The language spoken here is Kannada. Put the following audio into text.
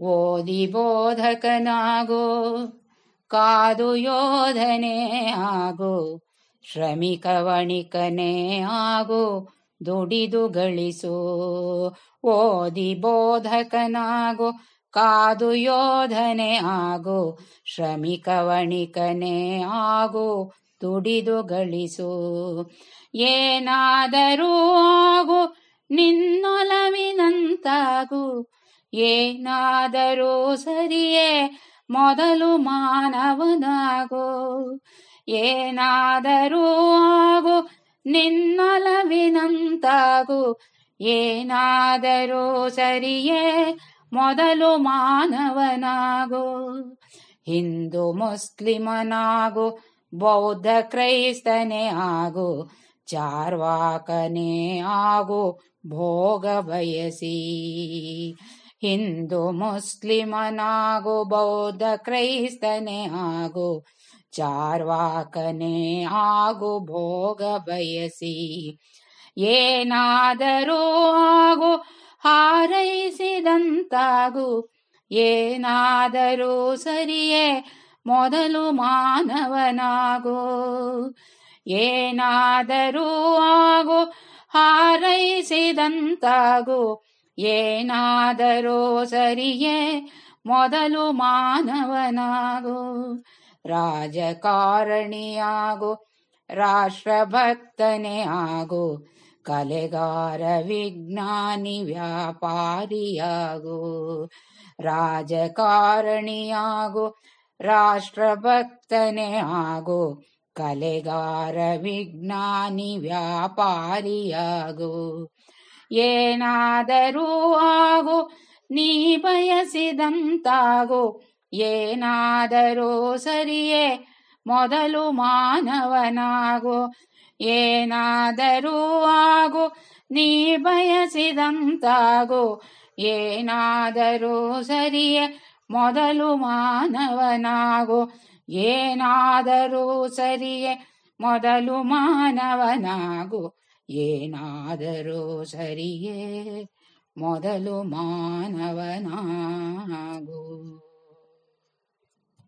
ಓದಿ ಬೋಧಕನಾಗೋ ಕಾದು ಯೋಧನೆ ಆಗೋ ಶ್ರಮಿಕ ವಣಿಕನೇ ಆಗೋ, ದುಡಿದು ಗಳಿಸೋ ಓದಿ ಬೋಧಕನಾಗೋ ಕಾದು ಯೋಧನೆ ಆಗೋ ಶ್ರಮಿಕ ವಣಿಕನೇ ಆಗೋ, ದುಡಿದು ಗಳಿಸೋ. ಏನಾದರೂ ಆಗೋ, ನಿನ್ನೊಲವಿನಂತಾಗು ಏನಾದರೂ ಸರಿಯೇ, ಮೊದಲು ಮಾನವನಾಗೋ. ಏನಾದರೂ ಆಗು, ನಿನ್ನಲವಿನಂತಾಗು. ಏನಾದರೂ ಸರಿಯೇ, ಮೊದಲು ಮಾನವನಾಗೋ. ಹಿಂದೂ ಮುಸ್ಲಿಮನಾಗು, ಬೌದ್ಧ ಕ್ರೈಸ್ತನೇ ಆಗು. ಚಾರ್ವಾಕನೇ ಆಗು, ಭೋಗ ಬಯಸಿ. ಹಿಂದೂ ಮುಸ್ಲಿಮನಾಗು, ಬೌದ್ಧ ಕ್ರೈಸ್ತನೇ ಆಗು, ಚಾರ್ವಾಕನೇ ಆಗು, ಭೋಗ ಬಯಸಿ. ಏನಾದರೂ ಆಗು, ಹಾರೈಸಿದಂತಾಗು. ಏನಾದರೂ ಸರಿಯೇ, ಮೊದಲು ಮಾನವನಾಗು. ಏನಾದರೂ ಆಗು, ಹಾರೈಸಿದಂತಾಗು. ಏನಾದರೂ ಸರಿಯೇ, ಮೊದಲು ಮಾನವನಾಗು, ರಾಜಕಾರಣಿಯಾಗು, ರಾಷ್ಟ್ರಭಕ್ತನೇ ಆಗು, ಕಲೆಗಾರ, ವಿಜ್ಞಾನಿ, ವ್ಯಾಪಾರಿಯಾಗು, ರಾಜಕಾರಣಿಯಾಗು, ರಾಷ್ಟ್ರಭಕ್ತನೇ ಆಗು, ಕಲೆಗಾರ, ವಿಜ್ಞಾನಿ, ವ್ಯಾಪಾರಿಯಾಗು. ಏನಾದರೂ ಆಗು, ನೀ ಬಯಸಿದಂತಾಗು. ಏನಾದರೂ ಸರಿಯೇ, ಮೊದಲು ಮಾನವನಾಗು. ಏನಾದರೂ ಆಗು, ನೀ ಬಯಸಿದಂತಾಗು. ಏನಾದರೂ ಸರಿಯೇ, ಮೊದಲು ಮಾನವನಾಗು. ಏನಾದರೂ ಸರಿಯೇ, ಮೊದಲು ಮಾನವನಾಗು. ಏನಾದರೂ ಸರಿಯೇ ಮೊದಲು ಮಾನವನಾಗು.